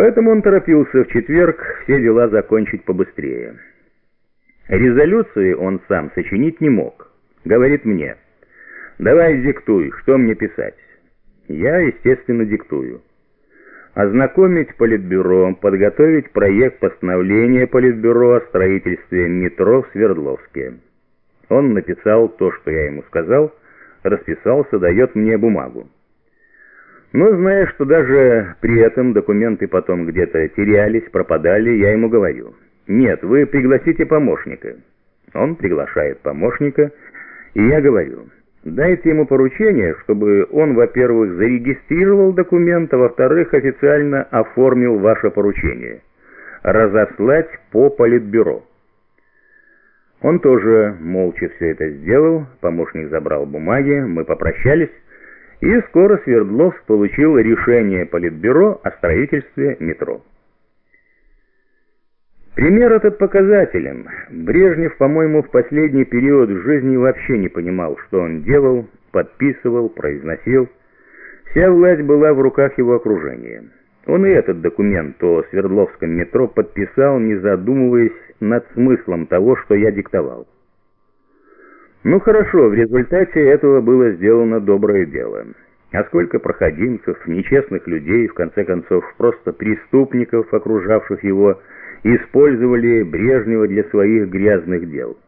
Поэтому он торопился в четверг все дела закончить побыстрее. Резолюции он сам сочинить не мог. Говорит мне, давай диктуй, что мне писать. Я, естественно, диктую. Ознакомить Политбюро, подготовить проект постановления Политбюро о строительстве метро в Свердловске. Он написал то, что я ему сказал, расписался, дает мне бумагу. Но зная, что даже при этом документы потом где-то терялись, пропадали, я ему говорю, «Нет, вы пригласите помощника». Он приглашает помощника, и я говорю, «Дайте ему поручение, чтобы он, во-первых, зарегистрировал документ, а во-вторых, официально оформил ваше поручение. Разослать по политбюро». Он тоже молча все это сделал, помощник забрал бумаги, мы попрощались, и скоро Свердловск получил решение Политбюро о строительстве метро. Пример этот показателен. Брежнев, по-моему, в последний период жизни вообще не понимал, что он делал, подписывал, произносил. Вся власть была в руках его окружения. Он и этот документ о Свердловском метро подписал, не задумываясь над смыслом того, что я диктовал. Ну хорошо, в результате этого было сделано доброе дело. А сколько проходимцев, нечестных людей, в конце концов, просто преступников, окружавших его, использовали Брежнева для своих грязных дел.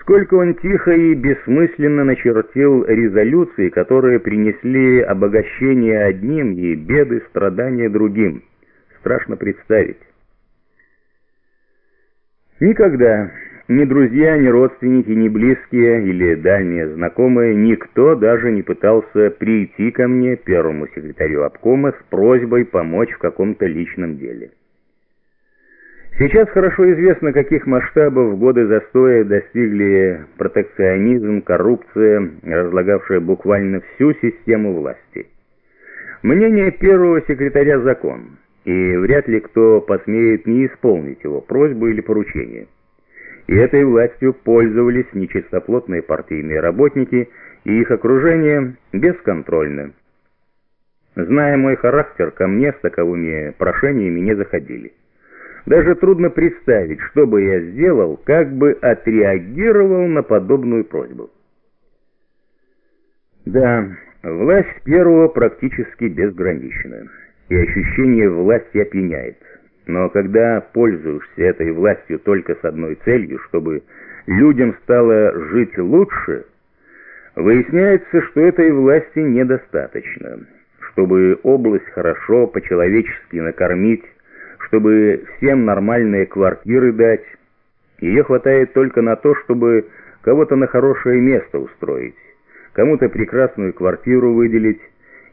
Сколько он тихо и бессмысленно начертил резолюции, которые принесли обогащение одним и беды, страдания другим. Страшно представить. Никогда ни друзья, ни родственники, ни близкие или дальние знакомые, никто даже не пытался прийти ко мне, первому секретарю обкома, с просьбой помочь в каком-то личном деле. Сейчас хорошо известно, каких масштабов в годы застоя достигли протекционизм, коррупция, разлагавшая буквально всю систему власти. Мнение первого секретаря закон, и вряд ли кто посмеет не исполнить его просьбу или поручение и этой властью пользовались нечистоплотные партийные работники и их окружение бесконтрольно. Зная мой характер, ко мне с таковыми прошениями не заходили. Даже трудно представить, что бы я сделал, как бы отреагировал на подобную просьбу. Да, власть первого практически безгранична, и ощущение власти опьяняет. Но когда пользуешься этой властью только с одной целью, чтобы людям стало жить лучше, выясняется, что этой власти недостаточно. Чтобы область хорошо, по-человечески накормить, чтобы всем нормальные квартиры дать, ее хватает только на то, чтобы кого-то на хорошее место устроить, кому-то прекрасную квартиру выделить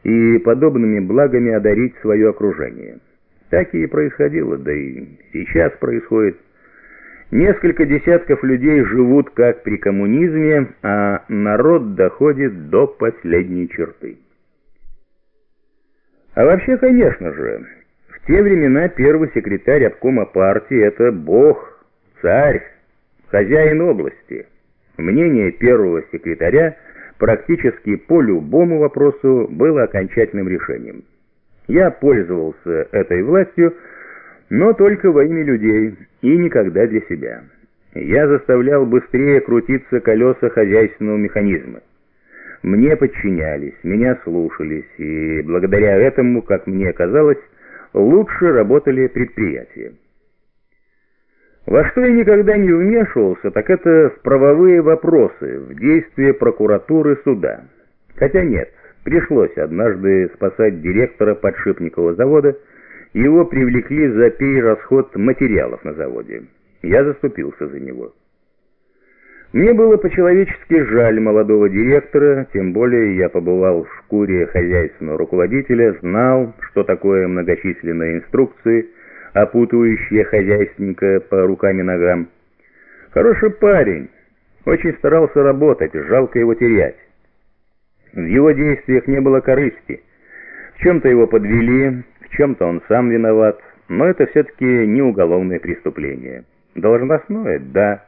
и подобными благами одарить свое окружение. Так и происходило, да и сейчас происходит. Несколько десятков людей живут как при коммунизме, а народ доходит до последней черты. А вообще, конечно же, в те времена первый секретарь обкома партии – это бог, царь, хозяин области. Мнение первого секретаря практически по любому вопросу было окончательным решением. Я пользовался этой властью, но только во имя людей и никогда для себя. Я заставлял быстрее крутиться колеса хозяйственного механизма. Мне подчинялись, меня слушались, и благодаря этому, как мне казалось, лучше работали предприятия. Во что я никогда не вмешивался, так это в правовые вопросы, в действия прокуратуры суда. Хотя нет, Пришлось однажды спасать директора подшипникового завода, его привлекли за перерасход материалов на заводе. Я заступился за него. Мне было по-человечески жаль молодого директора, тем более я побывал в шкуре хозяйственного руководителя, знал, что такое многочисленные инструкции, опутывающие хозяйственника по рукам и ногам. Хороший парень, очень старался работать, жалко его терять. В его действиях не было корысти. В чем-то его подвели, в чем-то он сам виноват, но это все-таки не уголовное преступление. Должностное – да.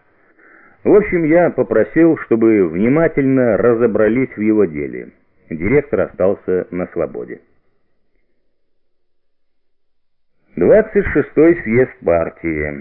В общем, я попросил, чтобы внимательно разобрались в его деле. Директор остался на свободе. 26-й съезд партии.